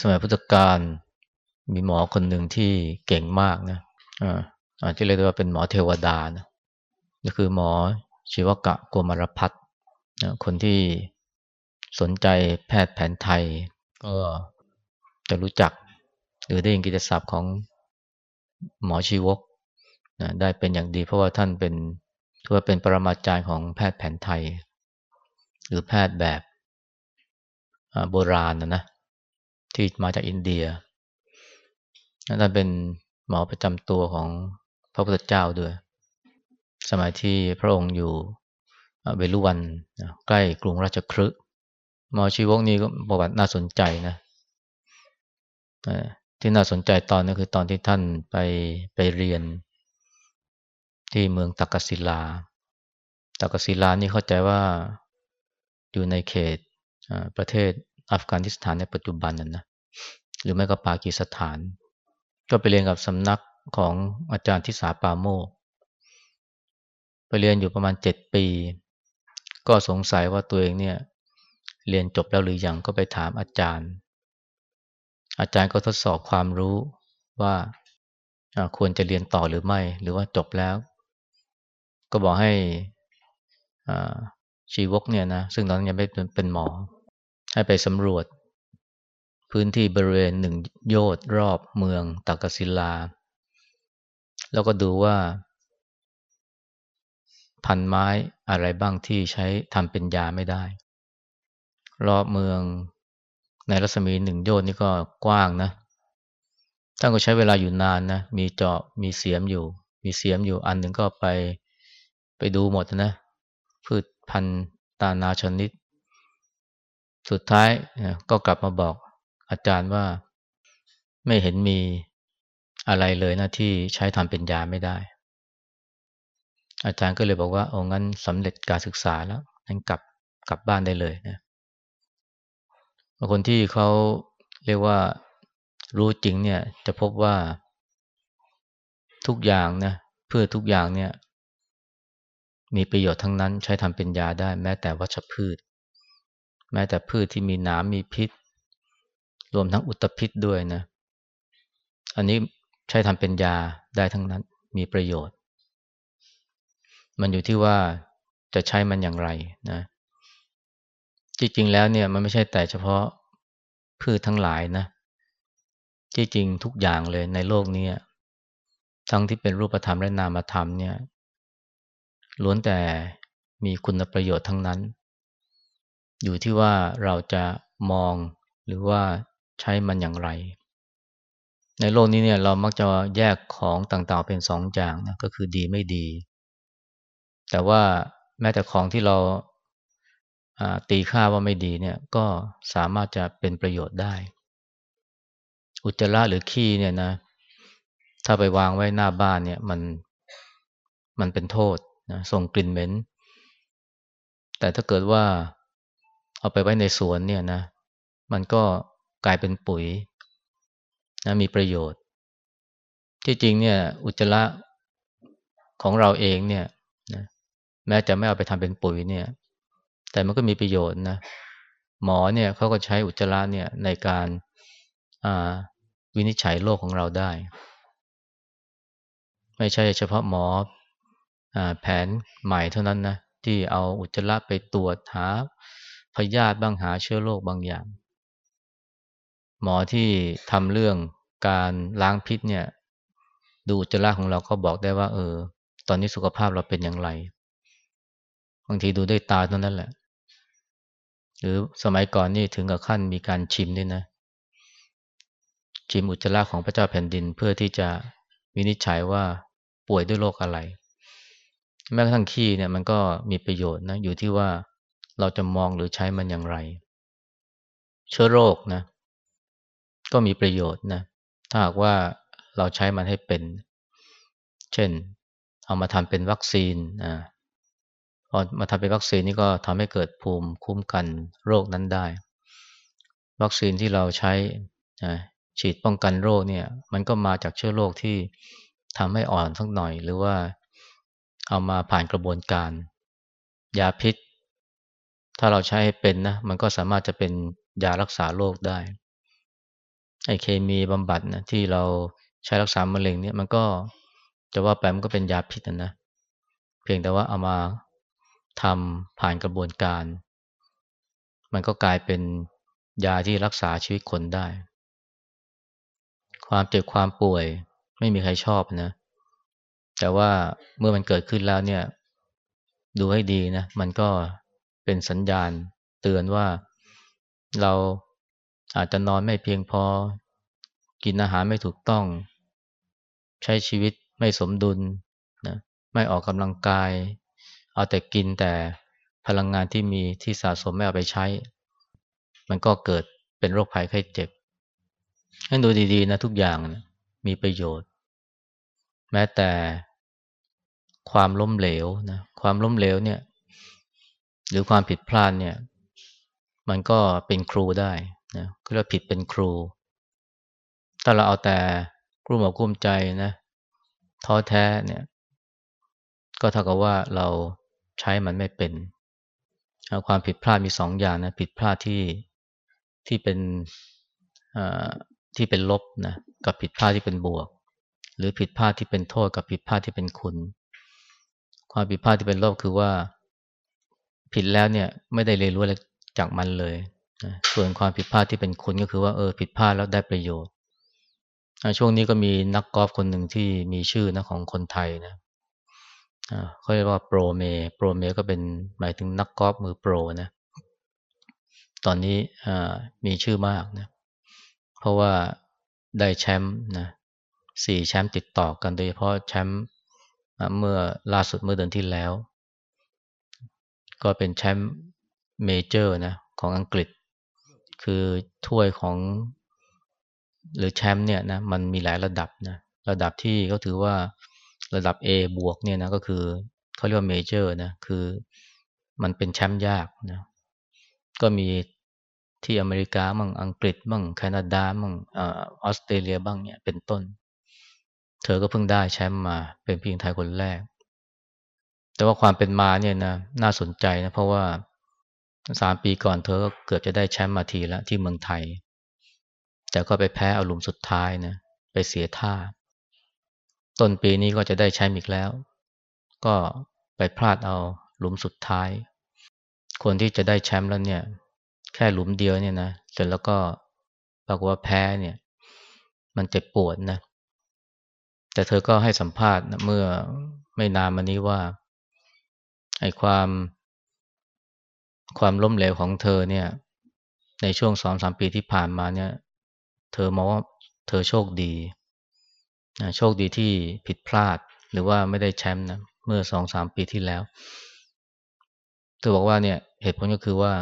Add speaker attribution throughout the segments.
Speaker 1: สมัยพุทธกาลมีหมอคนหนึ่งที่เก่งมากนะอาจจะเรียกว่าเป็นหมอเทวดานะนี่คือหมอชีวกะโกมารพัฒนะคนที่สนใจแพทย์แผนไทย ก็จะรู้จัก หรือได้ยินกิจศัพท์ของหมอชีวกนะได้เป็นอย่างดีเพราะว่าท่านเป็นถือว่าเป็นปรมาจารย์ของแพทย์แผนไทย หรือแพทย์แบบโบราณนะนะ ที่มาจากอินเดียท่านเป็นหมอประจำตัวของพระพุทธเจ้าด้วย สมัยที่พระองค์อยู่เวลุวันใกล้กรุงราชคฤห์หมอชีวกนี้ก็ประวัติน่าสนใจนะที่น่าสนใจตอนนี้คือตอนที่ท่านไปไปเรียน ที่เมืองตักกศิลาตักกศิลานี่เข้าใจว่าอยู่ในเขตประเทศ อัฟกานิสถานในปัจจุบันนั้นนะหรือไม่ก็ปากีสถาน ก็ไปเรียนกับสำนักของอาจารย์ทิสาปาโมกไปเรียนอยู่ประมาณเจ็ดปี ก็สงสัยว่าตัวเองเนี่ยเรียนจบแล้วหรือยังก็ไปถามอาจารย์ อาจารย์ก็ทดสอบความรู้ว่าควรจะเรียนต่อหรือไม่ หรือว่าจบแล้ว ก็บอกให้ชีวกเนี่ยนะซึ่งตอนนั้นยังไม่เป็นหมอ ให้ไปสำรวจ พื้นที่บริเวณหนึ่งโยชน์รอบเมืองตากศิลา แล้วก็ดูว่า พันไม้อะไรบ้างที่ใช้ทำเป็นยาไม่ได้ รอบเมืองในรัศมีหนึ่งโยชน์นี่ก็กว้างนะท่านก็ใช้เวลาอยู่นานนะ มีเจาะ มีเสียมอยู่ มีเสียมอยู่อันหนึ่งก็ไปไปดูหมดนะ พืชพันธุ์ตานาชนิด สุดท้ายก็กลับมาบอกอาจารย์ว่าไม่เห็นมีอะไรเลยนะที่ใช้ทำเป็นยาไม่ได้ อาจารย์ก็เลยบอกว่าโอ้งั้นสำเร็จการศึกษาแล้วงั้นกลับกลับบ้านได้เลยนะคนที่เขาเรียกว่ารู้จริงเนี่ยจะพบว่าทุกอย่างนะเพื่อทุกอย่างเนี่ย มีประโยชน์ทั้งนั้นใช้ทำเป็นยาได้แม้แต่วัชพืช แม้แต่พืชที่มีหนามมีพิษ รวมทั้งอุตพิษด้วยนะ อันนี้ใช้ทำเป็นยาได้ทั้งนั้นมีประโยชน์ มันอยู่ที่ว่าจะใช้มันอย่างไรนะจริงๆแล้วเนี่ยมันไม่ใช่แต่เฉพาะพืชทั้งหลายนะจริงๆทุกอย่างเลยในโลกนี้ทั้งที่เป็นรูปธรรมและนามธรรมเนี่ยล้วนแต่มีคุณประโยชน์ทั้งนั้น อยู่ที่ว่าเราจะมองหรือว่าใช้มันอย่างไร ในโลกนี้เนี่ยเรามักจะแยกของต่างๆเป็นสองอย่างนะก็คือดีไม่ดี แต่ว่าแม้แต่ของที่เราตีค่าว่าไม่ดีเนี่ยก็สามารถจะเป็นประโยชน์ได้ อุจจาระหรือขี้เนี่ยนะ ถ้าไปวางไว้หน้าบ้านเนี่ยมันมันเป็นโทษนะส่งกลิ่นเหม็น แต่ถ้าเกิดว่า เอาไปไว้ในสวนเนี่ยนะ มันก็กลายเป็นปุ๋ยนะมีประโยชน์ ที่จริงเนี่ย อุจจาระของเราเองเนี่ยนะแม้จะไม่เอาไปทำเป็นปุ๋ยเนี่ย แต่มันก็มีประโยชน์นะ หมอเนี่ยเขาก็ใช้อุจจาระเนี่ยในการวินิจฉัยโรคของเราได้ ไม่ใช่เฉพาะหมออแผนใหม่เท่านั้นนะที่เอาอุจจาระไปตรวจหา พยาธิบ้างหาเชื้อโรคบางอย่าง หมอที่ทำเรื่องการล้างพิษเนี่ย ดูอุจจาระของเราก็บอกได้ว่า เออ ตอนนี้สุขภาพเราเป็นอย่างไร บางทีดูด้วยตาเท่านั้นแหละ หรือสมัยก่อนนี่ถึงกับขั้นมีการชิมด้วยนะ ชิมอุจจาระของพระเจ้าแผ่นดินเพื่อที่จะวินิจฉัยว่าป่วยด้วยโรคอะไร แม้กระทั่งขี้เนี่ยมันก็มีประโยชน์นะอยู่ที่ว่า เราจะมองหรือใช้มันอย่างไร เชื้อโรคนะ ก็มีประโยชน์นะ ถ้าหากว่าเราใช้มันให้เป็น เช่น เอามาทำเป็นวัคซีนอ่าพอมาทำเป็นวัคซีนนี่ก็ทำให้เกิดภูมิคุ้มกันโรคนั้นได้ วัคซีนที่เราใช้ฉีดป้องกันโรคเนี่ย มันก็มาจากเชื้อโรคที่ทำให้อ่อนสักหน่อย หรือว่าเอามาผ่านกระบวนการ ยาพิษ ถ้าเราใช้ให้เป็นนะ มันก็สามารถจะเป็นยารักษาโรคได้ไอเคมีบำบัดนะที่เราใช้รักษามะเร็งเนี่ยมันก็จะว่าไปมันก็เป็นยาพิษนะนะเพียงแต่ว่าเอามาทำผ่านกระบวนการ มันก็กลายเป็นยาที่รักษาชีวิตคนได้ ความเจ็บความป่วยไม่มีใครชอบนะ แต่ว่าเมื่อมันเกิดขึ้นแล้วเนี่ย ดูให้ดีนะ มันก็ เป็นสัญญาณเตือนว่าเราอาจจะนอนไม่เพียงพอ กินอาหารไม่ถูกต้อง ใช้ชีวิตไม่สมดุลนะไม่ออกกำลังกาย เอาแต่กินแต่พลังงานที่มีที่สะสมไม่เอาไปใช้ มันก็เกิดเป็นโรคภัยไข้เจ็บให้ดูดีๆนะทุกอย่างนะมีประโยชน์ แม้แต่ความล้มเหลวนะความล้มเหลวเนี่ย หรือความผิดพลาดเนี่ย มันก็เป็นครูได้นะก็เรียกผิดเป็นครู ถ้าเราเอาแต่กลุ้มอกกลุ้มใจนะท้อแท้เนี่ย ก็เท่ากับว่าเราใช้มันไม่เป็นความผิดพลาดมีสองอย่างนะ ผิดพลาดที่ที่เป็นที่เป็นลบนะกับผิดพลาดที่เป็นบวก หรือผิดพลาดที่เป็นโทษกับผิดพลาดที่เป็นคุณ ความผิดพลาดที่เป็นลบคือว่า ผิดแล้วเนี่ยไม่ได้เรียนรู้อะไรจากมันเลยส่วนความผิดพลาดที่เป็นคุณก็คือว่าเออผิดพลาดแล้วได้ประโยชน์ช่วงนี้ก็มีนักกอล์ฟคนหนึ่งที่มีชื่อนะของคนไทยนะเขาเรียกว่าโปรเมโปรเมก็เป็นหมายถึงนักกอล์ฟมือโปรนะตอนนี้มีชื่อมากนะเพราะว่าได้แชมป์นะสี่แชมป์ติดต่อกันโดยเฉพาะแชมป์เมื่อล่าสุดเมื่อเดือนที่แล้ว ก็เป็นแชมป์เมเจอร์นะของอังกฤษ คือถ้วยของหรือแชมป์เนี่ยนะมันมีหลายระดับนะระดับที่เขาถือว่าระดับ A บวกเนี่ยนะก็คือเขาเรียกว่าเมเจอร์นะคือมันเป็นแชมป์ยากนะก็มีที่อเมริกาบ้างอังกฤษบ้างแคนาดาบ้างออสเตรเลียบ้างเนี่ยเป็นต้น เธอก็เพิ่งได้แชมป์มาเป็นเพียงไทยคนแรก แต่ว่าความเป็นมาเนี่ยนะน่าสนใจนะเพราะว่าสามปีก่อนเธอก็เกือบจะได้แชมป์มาทีแล้วที่เมืองไทย แต่ก็ไปแพ้อาลุมสุดท้ายนะไปเสียท่า ต้นปีนี้ก็จะได้แชมป์อีกแล้ว ก็ไปพลาดเอาหลุมสุดท้าย คนที่จะได้แชมป์แล้วเนี่ย แค่หลุมเดียวเนี่ยนะเสร็จแล้วก็ปรากฏว่าแพ้เนี่ย มันเจ็บปวดนะแต่เธอก็ให้สัมภาษณ์นะเมื่อไม่นานมานี้ว่า ไอ้ความความล้มเหลวของเธอเนี่ย ในช่วงสองสามปีที่ผ่านมาเนี่ย เธอมองว่าเธอโชคดีนะโชคดีที่ผิดพลาดหรือว่าไม่ได้แชมป์นะเมื่อสองสามปีที่แล้ว เธอบอกว่าเนี่ยเหตุผลก็คือว่า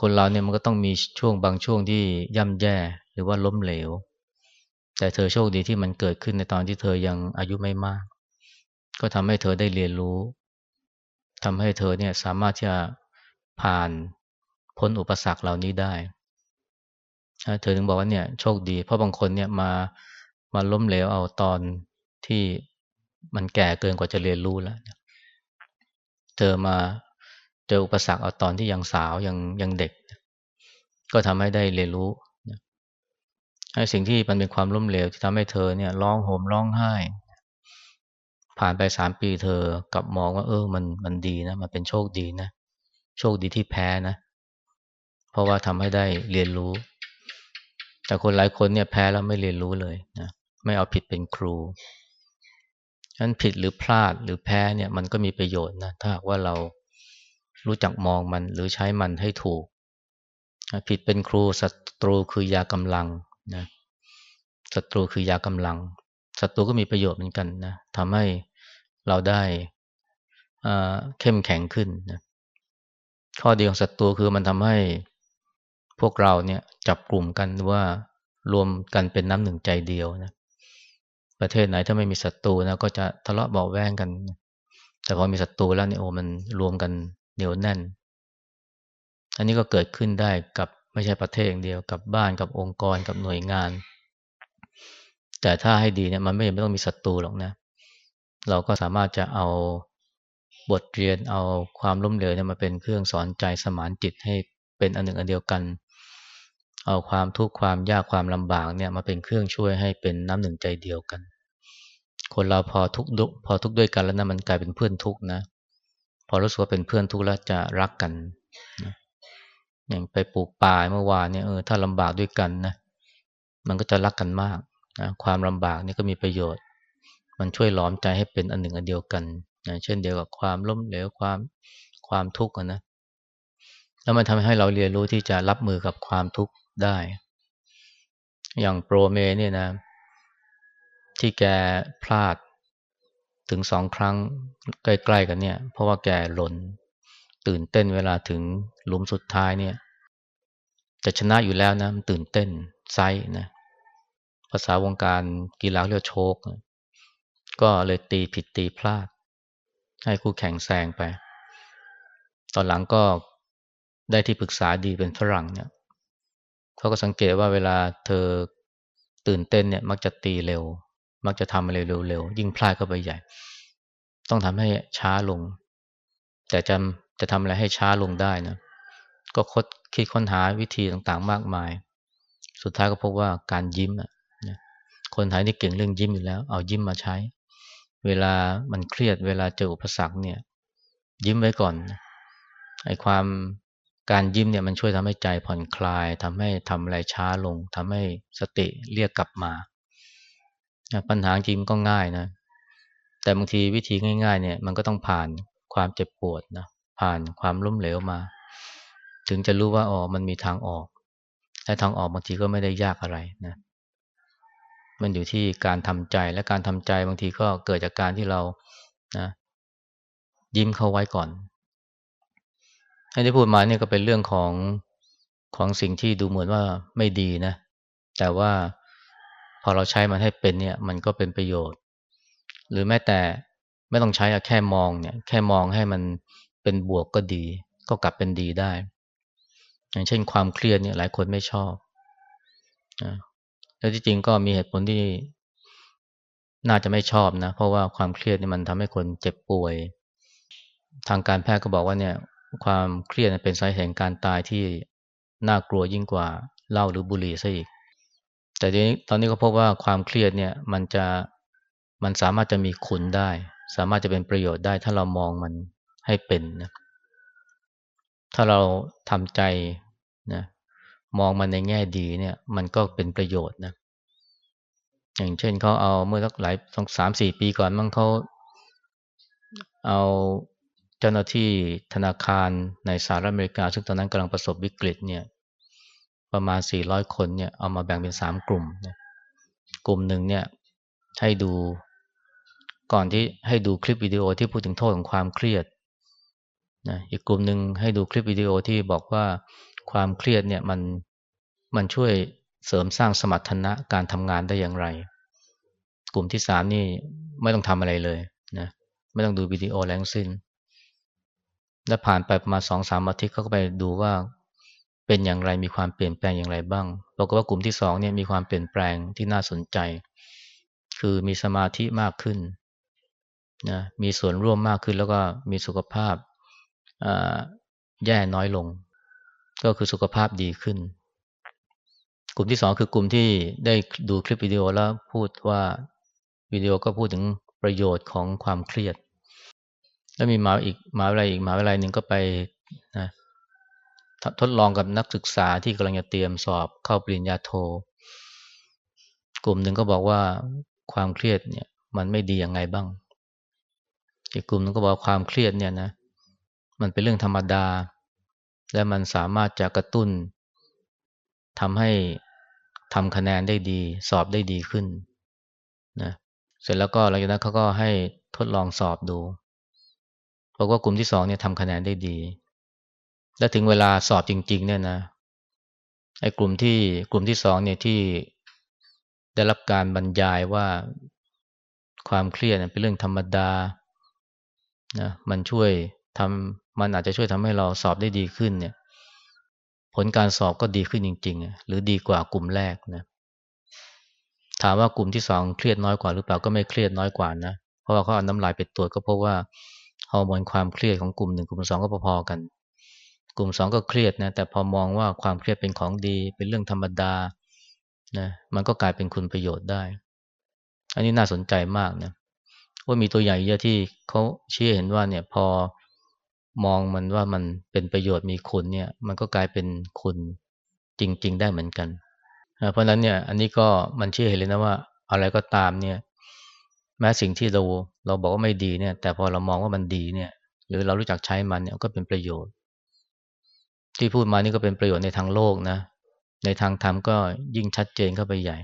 Speaker 1: คนเราเนี่ยมันก็ต้องมีช่วงบางช่วงที่ย่ำแย่หรือว่าล้มเหลว แต่เธอโชคดีที่มันเกิดขึ้นในตอนที่เธอยังอายุไม่มาก ก็ทำให้เธอได้เรียนรู้ ทำให้เธอเนี่ยสามารถที่จะผ่านพ้นอุปสรรคเหล่านี้ได้ เธอถึงบอกว่าเนี่ยโชคดี เพราะบางคนเนี่ยมามาล้มเหลวเอาตอนที่มันแก่เกินกว่าจะเรียนรู้แล้ว เธอมาเจออุปสรรคเอาตอนที่ยังสาวยังยังเด็ก ก็ทำให้ได้เรียนรู้ให้สิ่งที่มันเป็นความล้มเหลวที่ทำให้เธอเนี่ยร้องโหมร้องไห้ ผ่านไปสามปีเธอกลับมองว่า เออมันมันดีนะ มันเป็นโชคดีนะ โชคดีที่แพ้นะ เพราะว่าทำให้ได้เรียนรู้ แต่คนหลายคนเนี่ยแพ้แล้วไม่เรียนรู้เลยนะไม่เอาผิดเป็นครูฉะนั้นผิดหรือพลาดหรือแพ้เนี่ยมันก็มีประโยชน์นะถ้าหากว่าเรารู้จักมองมันหรือใช้มันให้ถูก ผิดเป็นครูศัตรูคือยากำลังนะศัตรูคือยากำลัง ศัตรูก็มีประโยชน์เหมือนกันนะทำให้เราได้เข้มแข็งขึ้นนะข้อดีของศัตรูคือมันทำให้พวกเราเนี่ยจับกลุ่มกันว่ารวมกันเป็นน้ำหนึ่งใจเดียวนะประเทศไหนถ้าไม่มีศัตรูนะก็จะทะเลาะเบาแวงกัน แต่พอมีศัตรูแล้วเนี่ยโอ้มันรวมกันเหนียวแน่น อันนี้ก็เกิดขึ้นได้กับไม่ใช่ประเทศอย่างเดียวกับบ้านกับองค์กรกับหน่วยงาน แต่ถ้าให้ดีเนี่ยมันไม่ไม่ต้องมีศัตรูหรอกนะ เราก็สามารถจะเอาบทเรียนเอาความล้มเหลวเนี่ยมาเป็นเครื่องสอนใจสมานจิตให้เป็นอันหนึ่งอันเดียวกัน เอาความทุกข์ความยากความลำบากเนี่ยมาเป็นเครื่องช่วยให้เป็นน้ำหนึ่งใจเดียวกัน คนเราพอทุกข์พอทุกข์ด้วยกันแล้วนะมันกลายเป็นเพื่อนทุกข์นะ พอรู้สึกว่าเป็นเพื่อนทุกข์แล้วจะรักกันนะอย่างไปปลูกป่าเมื่อวานเนี่ยเออถ้าลำบากด้วยกันนะมันก็จะรักกันมาก นะความลำบากนี่ก็มีประโยชน์ มันช่วยหลอมใจให้เป็นอันหนึ่งอันเดียวกันนะเช่นเดียวกับความล้มเหลวความความทุกข์นะแล้วมันทำให้เราเรียนรู้ที่จะรับมือกับความทุกข์ได้ อย่างโปรเมเนี่ยนะ ที่แกพลาดถึงสองครั้งใกล้ๆกันเนี่ย เพราะว่าแกหล่นตื่นเต้นเวลาถึงหลุมสุดท้ายเนี่ยจะชนะอยู่แล้วนะมันตื่นเต้นไซนะาษาวงการกีฬาเรียกโชกก็เลยตีผิดตีพลาด ให้คู่แข่งแซงไป ตอนหลังก็ได้ที่ปรึกษาดีเป็นฝรั่งเนี่ยเขาก็สังเกตว่าเวลาเธอตื่นเต้นเนี่ย มักจะตีเร็ว มักจะทำอะไรเร็วๆยิ่งพลาดก็ไปใหญ่ ต้องทำให้ช้าลง แต่จะจะทำอะไรให้ช้าลงได้นะก็คดคิดค้นหาวิธีต่างๆมากมาย สุดท้ายก็พบว่าการยิ้มอะ คนไทยนี่เก่งเรื่องยิ้มอยู่แล้ว เอายิ้มมาใช้ เวลามันเครียดเวลาเจออุปสรรคเนี่ย ยิ้มไว้ก่อนไอ้ความการยิ้มเนี่ยมันช่วยทำให้ใจผ่อนคลายทำให้ทำอะไรช้าลงทำให้สติเรียกกลับมาปัญหาจริงก็ง่ายนะ แต่บางทีวิธีง่าย ๆ เนี่ยมันก็ต้องผ่านความเจ็บปวดนะผ่านความล้มเหลวมา ถึงจะรู้ว่าอ๋อมันมีทางออกและทางออกบางทีก็ไม่ได้ยากอะไรนะ มันอยู่ที่การทำใจและการทำใจบางทีก็เกิดจากการที่เรานะยิ้มเข้าไว้ก่อนที่พูดมาเนี่ยก็เป็นเรื่องของของสิ่งที่ดูเหมือนว่าไม่ดีนะ แต่ว่าพอเราใช้มันให้เป็นเนี่ย มันก็เป็นประโยชน์ หรือแม้แต่ไม่ต้องใช้แค่มองเนี่ย แค่มองให้มันเป็นบวกก็ดี ก็กลับเป็นดีได้ อย่างเช่นความเครียดเนี่ยหลายคนไม่ชอบ แล้วที่จริงก็มีเหตุผลที่น่าจะไม่ชอบนะ เพราะว่าความเครียดนี่มันทำให้คนเจ็บป่วย ทางการแพทย์ก็บอกว่าเนี่ย ความเครียดเป็นสาเหตุแห่งการตายที่น่ากลัวยิ่งกว่าเหล้าหรือบุหรี่ซะอีก แต่ทีนี้ตอนนี้ก็พบว่าความเครียดเนี่ยมันจะมันสามารถจะมีคุณได้ สามารถจะเป็นประโยชน์ได้ถ้าเรามองมันให้เป็นนะถ้าเราทำใจนะ มองมันในแง่ดีเนี่ย มันก็เป็นประโยชน์นะ อย่างเช่นเขาเอาเมื่อสักหลายสองสามสี่ปีก่อนมั่งเขาเอาเจ้าหน้าที่ธนาคารในสหรัฐอเมริกา ซึ่งตอนนั้นกำลังประสบวิกฤตเนี่ย ประมาณ 400 คนเนี่ยเอามาแบ่งเป็น 3 กลุ่มนะกลุ่มหนึ่งเนี่ยให้ดูก่อนที่ให้ดูคลิปวิดีโอที่พูดถึงโทษของความเครียดนะอีกกลุ่มหนึ่งให้ดูคลิปวิดีโอที่บอกว่าความเครียดเนี่ยมัน มันช่วยเสริมสร้างสมรรถนะการทำงานได้อย่างไร กลุ่มที่สามนี่ไม่ต้องทำอะไรเลยนะไม่ต้องดูวิดีโอแรงสิ้น และผ่านไปประมาณสองสามอาทิตย์เขาก็ไปดูว่าเป็นอย่างไรมีความเปลี่ยนแปลงอย่างไรบ้างปรากฏว่ากลุ่มที่สองเนี่ยมีความเปลี่ยนแปลงที่น่าสนใจ คือมีสมาธิมากขึ้นนะมีส่วนร่วมมากขึ้นแล้วก็มีสุขภาพแย่น้อยลง ก็คือสุขภาพดีขึ้น กลุ่มที่สองคือกลุ่มที่ได้ดูคลิปวิดีโอแล้วพูดว่าวิดีโอก็พูดถึงประโยชน์ของความเครียด แล้วมีมาอีกมาอะไรอีกมาอะไรหนึ่งก็ไปนะทดลองกับนักศึกษาที่กำลังจะเตรียมสอบเข้าปริญญาโท กลุ่มหนึ่งก็บอกว่าความเครียดเนี่ย มันไม่ดียังไงบ้าง อีกกลุ่มนึงก็บอกความเครียดเนี่ยนะ มันเป็นเรื่องธรรมดา และมันสามารถจะกระตุ้นทำให้ ทำคะแนนได้ดี สอบได้ดีขึ้นนะเสร็จแล้วก็หลังจากนั้นเขาก็ให้ทดลองสอบดูพบว่ากลุ่มที่สองเนี่ยทำคะแนนได้ดี และถึงเวลาสอบจริง ๆ เนี่ยนะไอ้กลุ่มที่กลุ่มที่สองเนี่ยที่ได้รับการบรรยายว่าความเครียดเป็นเรื่องธรรมดานะมันช่วยทำมันอาจจะช่วยทำให้เราสอบได้ดีขึ้นเนี่ย ผลการสอบก็ดีขึ้นจริงๆ หรือดีกว่ากลุ่มแรกนะถามว่ากลุ่มที่สองเครียดน้อยกว่าหรือเปล่าก็ไม่เครียดน้อยกว่านะ เพราะว่าเขาเอาน้ำลายไปตรวจก็พบว่าฮอร์โมนความเครียดของกลุ่มหนึ่งกลุ่มสองก็พอๆกัน กลุ่มสองก็เครียดนะแต่พอมองว่าความเครียดเป็นของดีเป็นเรื่องธรรมดานะมันก็กลายเป็นคุณประโยชน์ได้ อันนี้น่าสนใจมากนะว่ามีตัวอย่างเยอะที่เขาชี้เห็นว่าเนี่ยพอ มองมันว่ามันเป็นประโยชน์มีคุณเนี่ย มันก็กลายเป็นคุณจริง ๆ ได้เหมือนกัน เพราะนั้นเนี่ย อันนี้ก็มันชี้เห็นเลยนะว่า อะไรก็ตามเนี่ย แม้สิ่งที่เราเราบอกว่าไม่ดีเนี่ย แต่พอเรามองว่ามันดีเนี่ย หรือเรารู้จักใช้มันเนี่ยก็เป็นประโยชน์ ที่พูดมานี่ก็เป็นประโยชน์ในทางโลกนะ ในทางธรรมก็ยิ่งชัดเจนเข้าไปใหญ่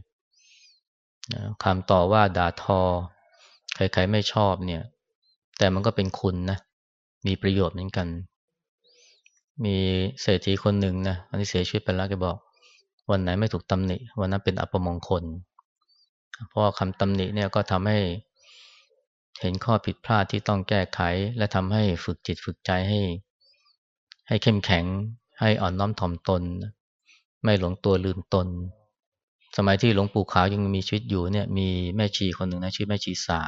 Speaker 1: คำต่อว่าด่าทอ ใครๆไม่ชอบเนี่ย แต่มันก็เป็นคุณนะ มีประโยชน์เหมือนกัน มีเศรษฐีคนหนึ่งนะอันนี้เสียชีวิตไปแล้วแกบอก วันไหนไม่ถูกตำหนิวันนั้นเป็นอัปมงคล เพราะคำตำหนิเนี่ยก็ทำให้เห็นข้อผิดพลาดที่ต้องแก้ไข และทำให้ฝึกจิตฝึกใจให้ ให้เข้มแข็ง ให้อ่อนน้อมถ่อมตน ไม่หลงตัวลืมตน สมัยที่หลวงปู่ขาวยังมีชีวิตอยู่เนี่ย มีแม่ชีคนหนึ่งนะชื่อแม่ชีสา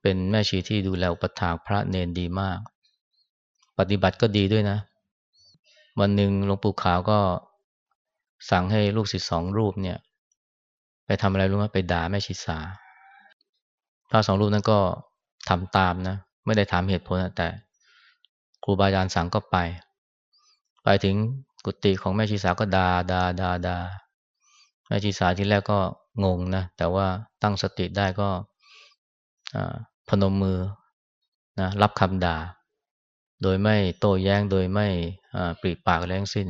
Speaker 1: เป็นแม่ชีที่ดูแลอุปถากพระเนนดีมาก ปฏิบัติก็ดีด้วยนะ วันหนึ่งหลวงปู่ขาวก็สั่งให้ลูกศิษย์สองรูปเนี่ย ไปทำอะไรรู้ไหมไปด่าแม่ชีสาพระสองรูปนั้นก็ทำตามนะ ไม่ได้ถามเหตุผลแต่ครูบาอาจารย์สั่งก็ไป ไปถึงกุฏิของแม่ชีสาก็ดาดาดาดาแม่ชีสาที่แรกก็งงนะ แต่ว่าตั้งสติได้ก็ พนมมือนะรับคำด่า โดยไม่โต้แย้งโดยไม่ปรีปากแรงสิ้น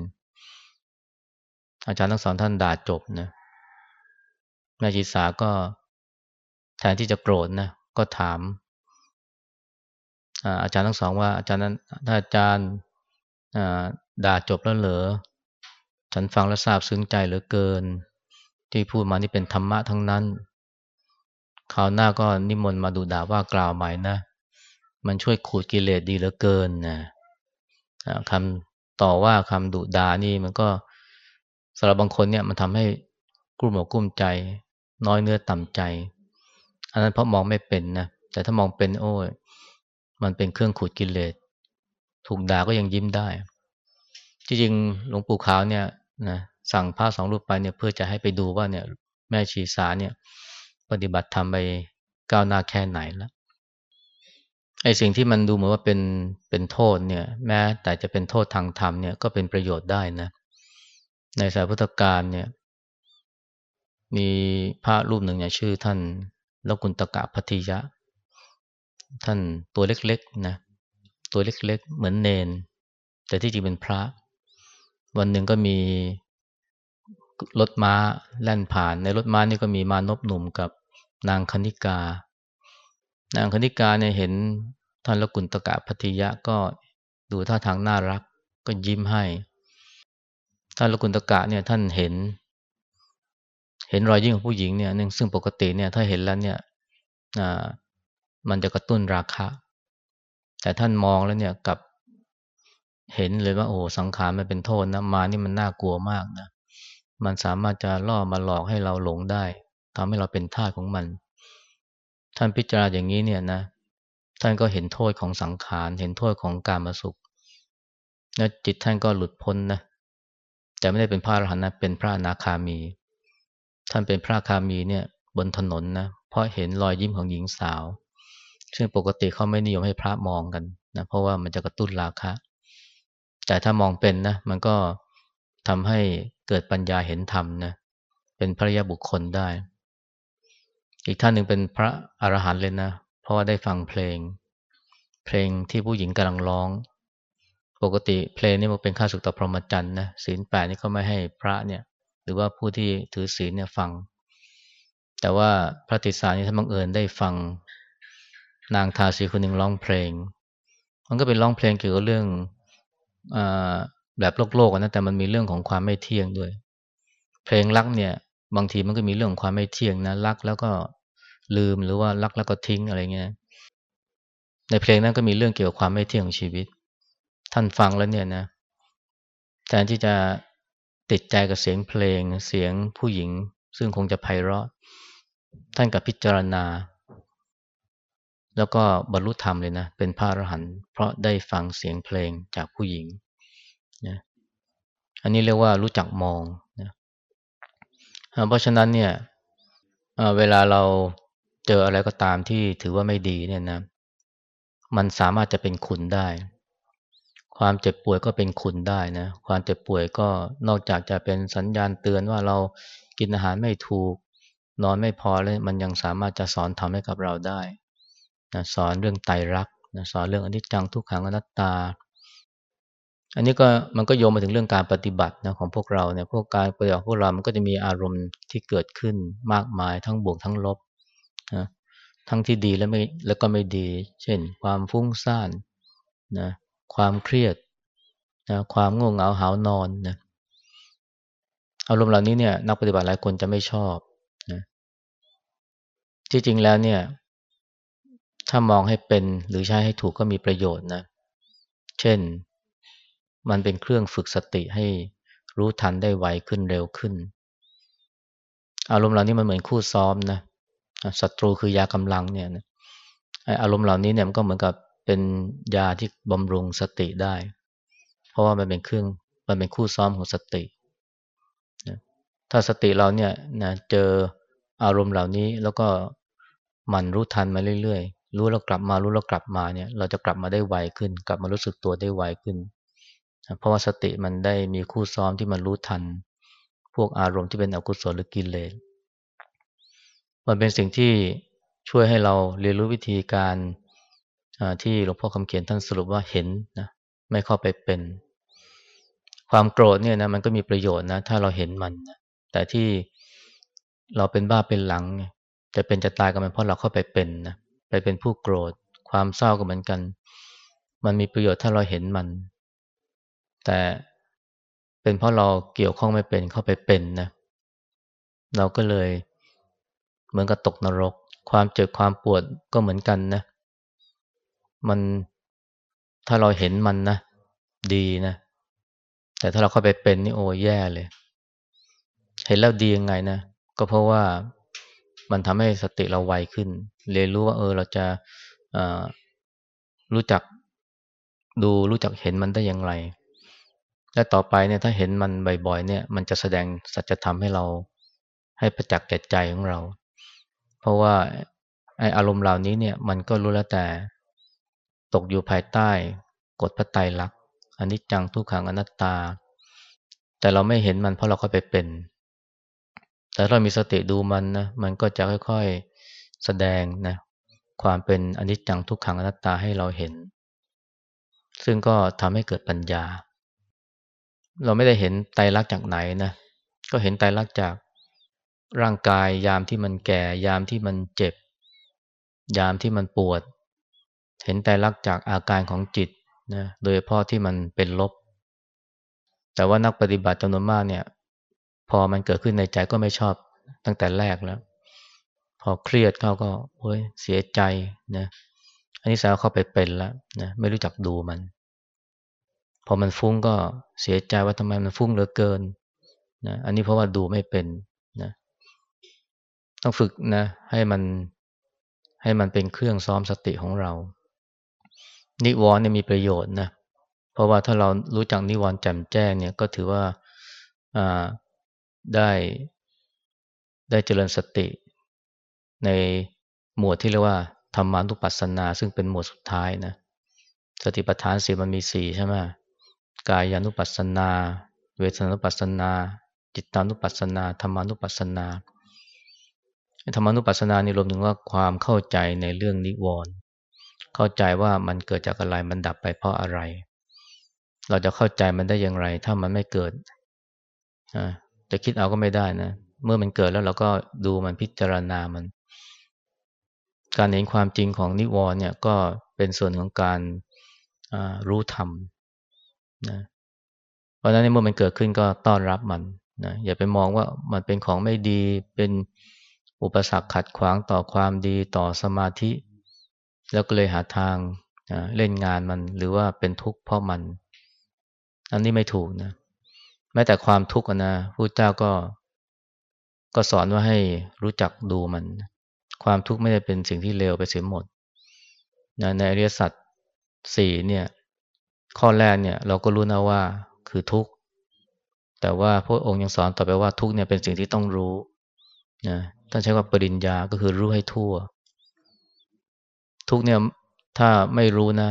Speaker 1: อาจารย์ทั้งสองท่านด่าจบนะแม่ชีสาก็แทนที่จะโกรธนะก็ถามอาจารย์ทั้งสองว่าอาจารย์นั้นถ้าอาจารย์ด่าจบแล้วเหรอฉันฟังแล้วซาบซึ้งใจเหลือเกิน ที่พูดมานี่เป็นธรรมะทั้งนั้น คราวหน้าก็นิมนต์มาดูด่าว่ากล่าวใหม่นะ มันช่วยขูดกิเลสดีเหลือเกินนะคำต่อว่าคำดุด่านี่มันก็สำหรับบางคนเนี่ยมันทำให้กลุ้มอกกลุ้มใจ น้อยเนื้อต่ำใจ อันนั้นเพราะมองไม่เป็นนะแต่ถ้ามองเป็นโอ้ยมันเป็นเครื่องขูดกิเลสถูกด่าก็ยังยิ้มได้ จริงๆหลวงปู่ขาวเนี่ยนะสั่งพระสองรูปไปเนี่ยเพื่อจะให้ไปดูว่าเนี่ยแม่ชีสาเนี่ย ปฏิบัติธรรมไปก้าวหน้าแค่ไหนแล้วไอ้สิ่งที่มันดูเหมือนว่าเป็นเป็นโทษเนี่ย แม้แต่จะเป็นโทษทางธรรมเนี่ยก็เป็นประโยชน์ได้นะ ในสายพุทธการเนี่ย มีพระรูปหนึ่งเนี่ยชื่อท่านลกุณตกะพัทิยะ ท่านตัวเล็กๆนะตัวเล็กๆ เหมือนเนน แต่ที่จริงเป็นพระ วันหนึ่งก็มี รถม้าแล่นผ่าน ในรถม้านี่ก็มีมานพหนุ่มกับนางคณิกา นางคณิกาเนี่ยเห็นท่านละกุณตกะพัทยะก็ดูท่าทางน่ารักก็ยิ้มให้ ท่านละกุณตกะเนี่ยท่านเห็น เห็นรอยยิ้มของผู้หญิงเนี่ยนึงซึ่งปกติเนี่ยถ้าเห็นแล้วเนี่ยมันจะกระตุ้นราคะ แต่ท่านมองแล้วเนี่ยกับเห็นเลยว่าโอ้สังขารมันเป็นโทษนะมานี่มันน่ากลัวมากนะ มันสามารถจะล่อมาหลอกให้เราหลงได้ทำให้เราเป็นทาสของมัน ท่านพิจารณาอย่างนี้เนี่ยนะ ท่านก็เห็นโทษของสังขาร เห็นโทษของการมาสุข และจิตท่านก็หลุดพ้นนะ แต่ไม่ได้เป็นพระอรหันต์นะ เป็นพระอนาคามี ท่านเป็นพระคามีเนี่ยบนถนนนะ เพราะเห็นรอยยิ้มของหญิงสาว ซึ่งปกติเขาไม่นิยมให้พระมองกันนะ เพราะว่ามันจะกระตุ้นราคะ แต่ถ้ามองเป็นนะ มันก็ทำให้ เกิดปัญญาเห็นธรรมนะเป็นพระยาบุคคลได้ อีกท่านหนึ่งเป็นพระอรหันต์เลยนะ เพราะว่าได้ฟังเพลง เพลงที่ผู้หญิงกำลังร้อง ปกติเพลงนี่มันเป็นค่าสุขต่อพรหมจรรย์นะศีลแปดนี่เขาไม่ให้พระเนี่ย หรือว่าผู้ที่ถือศีลเนี่ยฟัง แต่ว่าพระติสานี่ถ้านบังเอิญได้ฟังนางทาสีคนหนึ่งร้องเพลง มันก็เป็นร้องเพลงเกี่ยวกับเรื่องอ แบบโลกโลกนะแต่มันมีเรื่องของความไม่เที่ยงด้วย เพลงรักเนี่ย บางทีมันก็มีเรื่องของความไม่เที่ยงนะรักแล้วก็ลืมหรือว่ารักแล้วก็ทิ้งอะไรเงี้ย ในเพลงนั้นก็มีเรื่องเกี่ยวกับความไม่เที่ยงของชีวิต ท่านฟังแล้วเนี่ยนะแทนที่จะติดใจกับเสียงเพลงเสียงผู้หญิง ซึ่งคงจะไพเราะ ท่านกับพิจารณา แล้วก็บรรลุธรรมเลยนะ เป็นพระอรหันต์เพราะได้ฟังเสียงเพลงจากผู้หญิง อันนี้เรียกว่ารู้จักมองนะเพราะฉะนั้นเนี่ยเวลาเราเจออะไรก็ตามที่ถือว่าไม่ดีเนี่ยนะมันสามารถจะเป็นคุณได้ ความเจ็บป่วยก็เป็นคุณได้นะความเจ็บป่วยก็นอกจากจะเป็นสัญญาณเตือนว่าเรากินอาหารไม่ถูก นอนไม่พอแล้วมันยังสามารถจะสอนทำให้กับเราได้นะสอนเรื่องไตรรักนะสอนเรื่องอนิจจังทุกขังอนัตตา อันนี้ก็มันก็โยงมาถึงเรื่องการปฏิบัตินะของพวกเราเนี่ยพวกการปฏิบัติพวกเรา มันก็จะมีอารมณ์ที่เกิดขึ้นมากมายทั้งบวกทั้งลบนะทั้งที่ดีและไม่แล้วก็ไม่ดี เช่น ความฟุ้งซ่านนะความเครียดนะความง่วงเหงาหานอนนะอารมณ์เหล่านี้เนี่ยนักปฏิบัติหลายคนจะไม่ชอบนะที่จริงแล้วเนี่ย ถ้ามองให้เป็นหรือใช้ให้ถูกก็มีประโยชน์นะ เช่น มันเป็นเครื่องฝึกสติให้รู้ทันได้ไวขึ้นเร็วขึ้น อารมณ์เหล่านี้มันเหมือนคู่ซ้อมนะศัตรูคือยากำลังเนี่ยอารมณ์เหล่านี้เนี่ยมันก็เหมือนกับเป็นยาที่บำรุงสติได้ เพราะว่ามันเป็นเครื่องมันเป็นคู่ซ้อมของสติถ้าสติเราเนี่ยนะเจออารมณ์เหล่านี้แล้วก็มันรู้ทันมาเรื่อยๆ รู้แล้วกลับมารู้แล้วกลับมาเนี่ย เราจะกลับมาได้ไวขึ้น กลับมารู้สึกตัวได้ไวขึ้น เพราะว่าสติมันได้มีคู่ซ้อมที่มันรู้ทัน พวกอารมณ์ที่เป็นอกุศลหรือกิเลสมันเป็นสิ่งที่ช่วยให้เราเรียนรู้วิธีการที่หลวงพ่อคำเขียนท่านสรุปว่าเห็นนะไม่เข้าไปเป็น ความโกรธเนี่ยนะมันก็มีประโยชน์นะถ้าเราเห็นมันนะแต่ที่เราเป็นบ้าเป็นหลังจะเป็นจะตายกันมันเพราะเราเข้าไปเป็นนะไปเป็นผู้โกรธ ความเศร้าก็เหมือนกัน มันมีประโยชน์ถ้าเราเห็นมัน แต่เป็นเพราะเราเกี่ยวข้องไม่เป็นเข้าไปเป็นนะเราก็เลยเหมือนกับตกนรก ความเจ็บความปวดก็เหมือนกันนะ มันถ้าเราเห็นมันนะ ดีนะ แต่ถ้าเราเข้าไปเป็นนี่โอ้แย่เลย เห็นแล้วดียังไงนะก็เพราะว่ามันทำให้สติเราไวขึ้น เรียนรู้ว่าเออเราจะรู้จักดูรู้จักเห็นมันได้อย่างไร และต่อไปเนี่ยถ้าเห็นมันบ่อยๆเนี่ยมันจะแสดงสัจธรรมให้เราให้ประจักษ์แก่ใจของเรา เพราะว่าไออารมณ์เหล่านี้เนี่ยมันก็รู้แล้วแต่ตกอยู่ภายใต้กฎพระไตรลักษณ์อันนี้จังทุกขังอนัตตา แต่เราไม่เห็นมันเพราะเราก็ไปเป็น แต่เรามีสติดูมันนะมันก็จะค่อยๆแสดงนะความเป็นอนิจจังทุกขังอนัตตาให้เราเห็น ซึ่งก็ทำให้เกิดปัญญา เราไม่ได้เห็นไตรลักษณ์จากไหนนะ ก็เห็นไตรลักษณ์จากร่างกาย ยามที่มันแก่ ยามที่มันเจ็บ ยามที่มันปวด เห็นแต่ลักจากอาการของจิตนะโดยเฉพาะที่มันเป็นลบ แต่ว่านักปฏิบัติจำนวนมากเนี่ย พอมันเกิดขึ้นในใจก็ไม่ชอบตั้งแต่แรกแล้ว พอเครียดเขาก็โอ้ยเสียใจนะอันนี้สาวเข้าไปเป็นแล้วนะไม่รู้จักดูมัน พอมันฟุ้งก็เสียใจว่าทำไมมันฟุ้งเหลือเกินนะอันนี้เพราะว่าดูไม่เป็นนะต้องฝึกนะ ให้มันให้มันเป็นเครื่องซ้อมสติของเรา นิวรณ์เนี่ยมีประโยชน์นะเพราะว่าถ้าเรารู้จักนิวรณ์แจ่มแจ้งเนี่ยก็ถือว่าได้ได้เจริญสติ ในหมวดที่เรียกว่าธรรมานุปัสสนา ซึ่งเป็นหมวดสุดท้ายนะสติปัฏฐานสี่มันมีสี่ใช่ไหม กายานุปัสสนา เวทนานุปัสสนา จิตานุปัสสนาธรรมานุปัสสนาธรรมานุปัสสนานี่รวมถึงว่าความเข้าใจในเรื่องนิวรณ์เข้าใจว่ามันเกิดจากอะไรมันดับไปเพราะอะไร เราจะเข้าใจมันได้อย่างไร ถ้ามันไม่เกิดจะคิดเอาก็ไม่ได้นะเมื่อมันเกิดแล้วเราก็ดูมันพิจารณามัน การเห็นความจริงของนิวรณ์เนี่ยก็เป็นส่วนของการรู้ธรรม นะราะฉะนั้นเมื่อมันเกิดขึ้นก็ต้อนรับมันนะอย่าไปมองว่ามันเป็นของไม่ดีเป็นอุปสรรคขัดขวางต่อความดีต่อสมาธิ แล้วก็เลยหาทางนะเล่นงานมันหรือว่าเป็นทุกข์เพราะมัน อันนี้ไม่ถูกนะแม้แต่ความทุกข์นะพระเจ้าก็ก็สอนว่าให้รู้จักดูมัน ความทุกข์ไม่ได้เป็นสิ่งที่เลวไปเสียหมดนะในอริยสัจสี่เนี่ย ข้อแรกเนี่ยเราก็รู้นะว่าคือทุกข์ แต่ว่าพระองค์ยังสอนต่อไปว่าทุกข์เนี่ยเป็นสิ่งที่ต้องรู้นะท่านใช้ว่าปริญญาก็คือรู้ให้ทั่ว ทุกเนี่ยถ้าไม่รู้นะ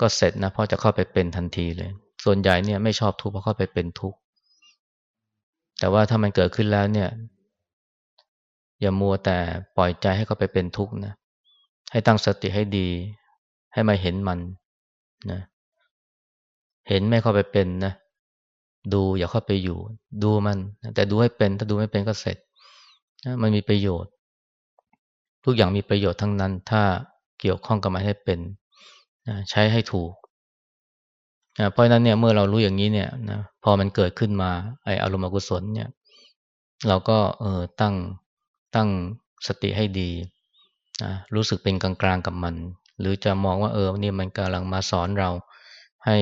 Speaker 1: ก็เสร็จนะเพราะจะเข้าไปเป็นทันทีเลย ส่วนใหญ่เนี่ยไม่ชอบทุกข์เพราะเข้าไปเป็นทุกข์แต่ว่าถ้ามันเกิดขึ้นแล้วเนี่ย อย่ามัวแต่ปล่อยใจให้เข้าไปเป็นทุกข์นะให้ตั้งสติให้ดี ให้มาเห็นมัน นะเห็นไม่เข้าไปเป็นนะดูอย่าเข้าไปอยู่ ดูมัน แต่ดูให้เป็น ถ้าดูไม่เป็นก็เสร็จมันมีประโยชน์ ทุกอย่างมีประโยชน์ทั้งนั้น ถ้าเกี่ยวข้องกับมันให้เป็นใช้ให้ถูกเพราะนั้นเนี่ยเมื่อเรารู้อย่างนี้เนี่ยนะพอมันเกิดขึ้นมาไออารมณ์อกุศลเนี่ย เราก็เออตั้งตั้งสติให้ดีนะรู้สึกเป็นกลางๆกับมัน หรือจะมองว่าเออนี่มันกำลังมาสอนเราให้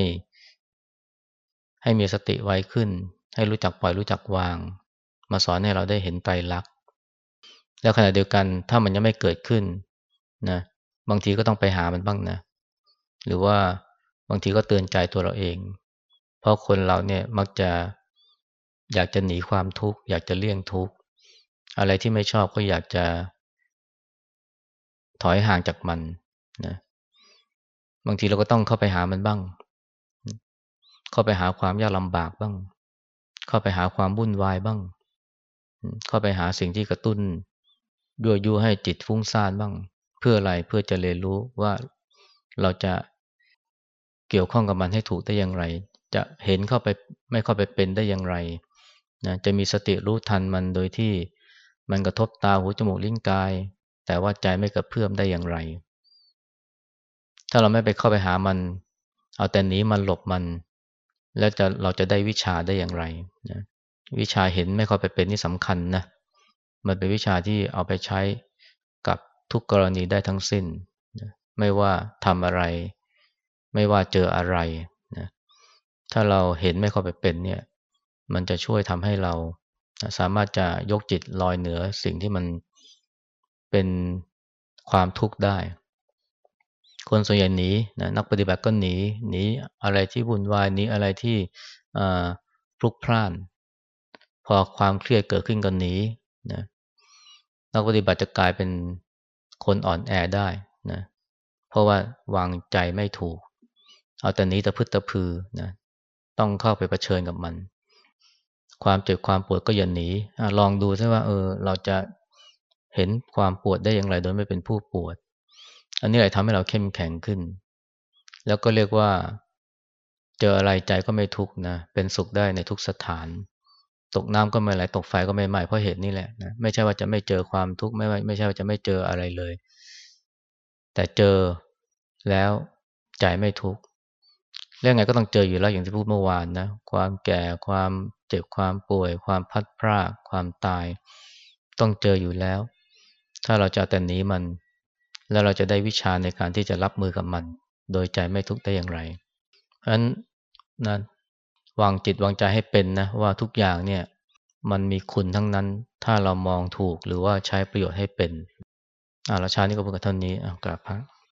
Speaker 1: ให้มีสติไวขึ้น ให้รู้จักปล่อยรู้จักวาง มาสอนให้เราได้เห็นไตรลักษณ์แล้วขณะเดียวกันถ้ามันยังไม่เกิดขึ้นนะบางทีก็ต้องไปหามันบ้างนะ หรือว่าบางทีก็เตือนใจตัวเราเอง เพราะคนเราเนี่ยมักจะอยากจะหนีความทุกข์อยากจะเลี่ยงทุกข์อะไรที่ไม่ชอบก็อยากจะ ถอยห่างจากมัน นะบางทีเราก็ต้องเข้าไปหามันบ้าง เข้าไปหาความยากลำบากบ้าง เข้าไปหาความวุ่นวายบ้าง เข้าไปหาสิ่งที่กระตุ้นยั่วยุให้จิตฟุ้งซ่านบ้าง เพื่ออะไรเพื่อจะเรียนรู้ว่าเราจะเกี่ยวข้องกับมันให้ถูกได้อย่างไร จะเห็นเข้าไปไม่เข้าไปเป็นได้อย่างไรนะจะมีสติรู้ทันมันโดยที่มันกระทบตาหูจมูกลิ้นกาย แต่ว่าใจไม่กระเพื่อมได้อย่างไร ถ้าเราไม่ไปเข้าไปหามัน เอาแต่หนีมันหลบมัน แล้วจะเราจะได้วิชาได้อย่างไรนะวิชาเห็นไม่ค่อยไปเป็นนี่สำคัญนะมันเป็นวิชาที่เอาไปใช้กับทุกกรณีได้ทั้งสิ้นนะไม่ว่าทำอะไร ไม่ว่าเจออะไรนะถ้าเราเห็นไม่ค่อยไปเป็นเนี่ย มันจะช่วยทำให้เราสามารถจะยกจิตลอยเหนือสิ่งที่มันเป็นความทุกข์ได้ คนส่วนใหญ่หนีนะนักปฏิบัติก็หนีหนีอะไรที่วุ่นวายหนีอะไรที่พลุกพล่าน พอความเครียดเกิดขึ้นก็หนีนะนักปฏิบัติจะกลายเป็นคนอ่อนแอได้นะเพราะว่าวางใจไม่ถูก เอาแต่นี้ตะพึดตะพือนะต้องเข้าไปเผชิญกับมัน ความเจ็บความปวดก็อย่าหนีอลองดูซิว่าเออเราจะเห็นความปวดได้อย่างไรโดยไม่เป็นผู้ปวด อันนี้แหละทำให้เราเข้มแข็งขึ้น แล้วก็เรียกว่า เจออะไรใจก็ไม่ทุกข์นะ เป็นสุขได้ในทุกสถาน ตกน้ำก็ไม่ไหลตกไฟก็ไม่ไหม้เพราะเหตุนี้แหละนะไม่ใช่ว่าจะไม่เจอความทุกข์ไม่ไม่ใช่ว่าจะไม่เจออะไรเลย แต่เจอแล้วใจไม่ทุกข์เรื่องไงก็ต้องเจออยู่แล้วอย่างที่พูดเมื่อวานนะความแก่ความเจ็บความป่วย ความพัดพรากความตาย ต้องเจออยู่แล้ว ถ้าเราจะแต่หนีมัน แล้วเราจะได้วิชาในการที่จะรับมือกับมัน โดยใจไม่ทุกข์ได้อย่างไรเพราะฉะนั้นนะวางจิตวางใจให้เป็นนะว่าทุกอย่างเนี่ยมันมีคุณทั้งนั้น ถ้าเรามองถูกหรือว่าใช้ประโยชน์ให้เป็นอ่าราชานี่ก็พูดกับท่านนี้อ่ากราบพระ